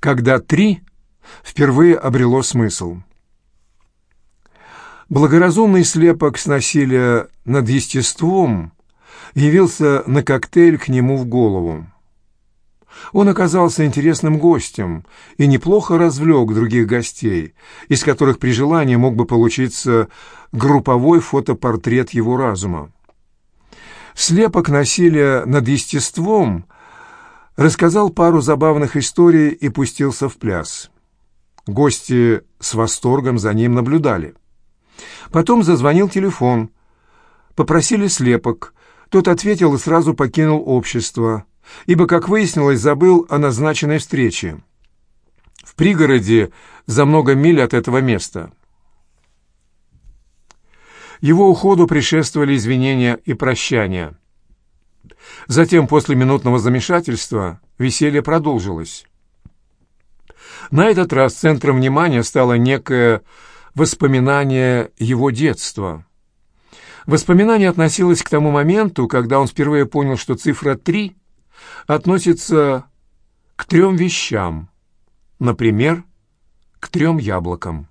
когда три впервые обрело смысл. Благоразумный слепок с насилия над естеством явился на коктейль к нему в голову. Он оказался интересным гостем и неплохо развлек других гостей, из которых при желании мог бы получиться групповой фотопортрет его разума. Слепок насилия над естеством рассказал пару забавных историй и пустился в пляс. Гости с восторгом за ним наблюдали. Потом зазвонил телефон. Попросили слепок. Тот ответил и сразу покинул общество, ибо, как выяснилось, забыл о назначенной встрече. В пригороде за много миль от этого места. Его уходу предшествовали извинения и прощания. Затем, после минутного замешательства, веселье продолжилось. На этот раз центром внимания стало некое воспоминание его детства. Воспоминание относилось к тому моменту, когда он впервые понял, что цифра 3 относится к трем вещам, например, к трем яблокам.